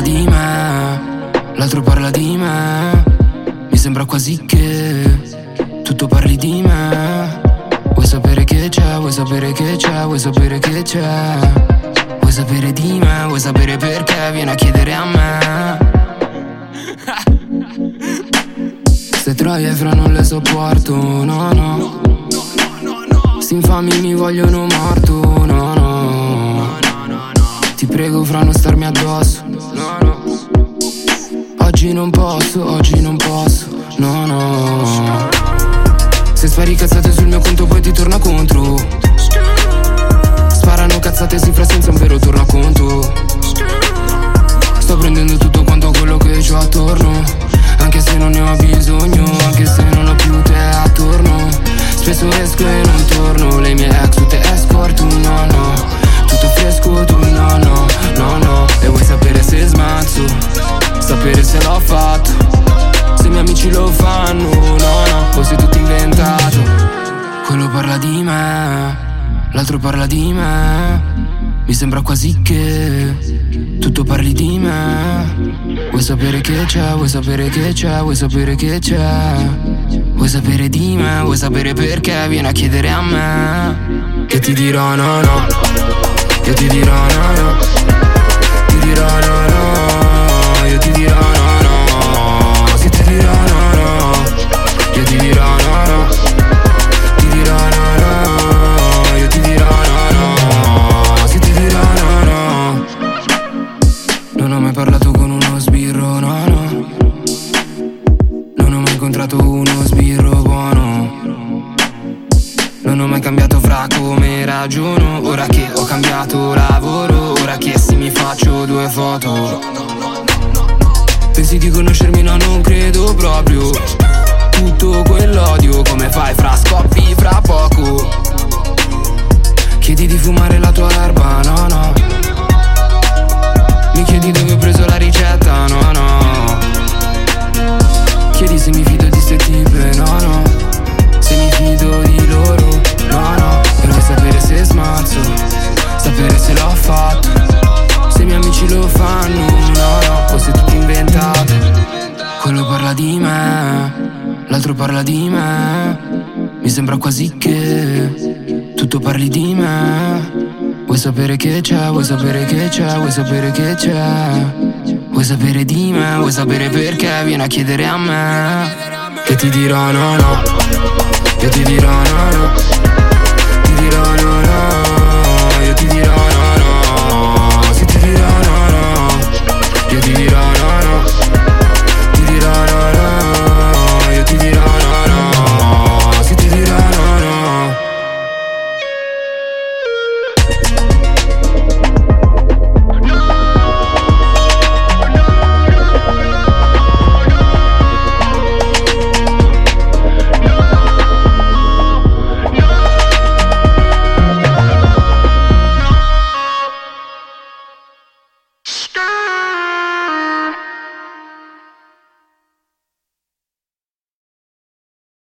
di me, l'altro parla di me. Mi sembra quasi che tutto parli di me. Vuoi sapere che c'è, vuoi sapere che c'è, vuoi sapere che c'è. Vuoi sapere di me, vuoi sapere perché, vieni a chiedere a me. Ste troie fra non le sopporto, no no Sti infami mi vogliono morto, no no Ti prego fra non starmi addosso, no no Oggi non posso, oggi non posso, no no. Se spari cazzate sul mio conto poi ti torna contro. Sparano cazzate si fra senza un vero torno a conto Sto prendendo tutto quanto quello che ho attorno. Anche se non ne ho bisogno, anche se non ho più te attorno. Spesso esco e non torno, le mie ex l'altro parla di me. Mi sembra quasi che tutto parli di me. Vuoi sapere che c'è, vuoi sapere che c'è, vuoi sapere che c'è. Vuoi sapere di me, vuoi sapere perché, vieni a chiedere a me. Che ti dirò no no, io ti dirò no no, ti dirò no no, io ti dirò no no, se ti dirò no no, io ti dirò sbirro buono. Non ho mai cambiato fra come ragiono Ora che ho cambiato lavoro Ora che sì mi faccio due foto Pensi di conoscermi? No, non credo proprio me, l'altro parla di me. Mi sembra quasi che tutto parli di me. Vuoi sapere che c'è, vuoi sapere che c'è, vuoi sapere che c'è. Vuoi sapere di me, vuoi sapere perché, vieni a chiedere a me. Che ti dirò no no, io ti dirò no no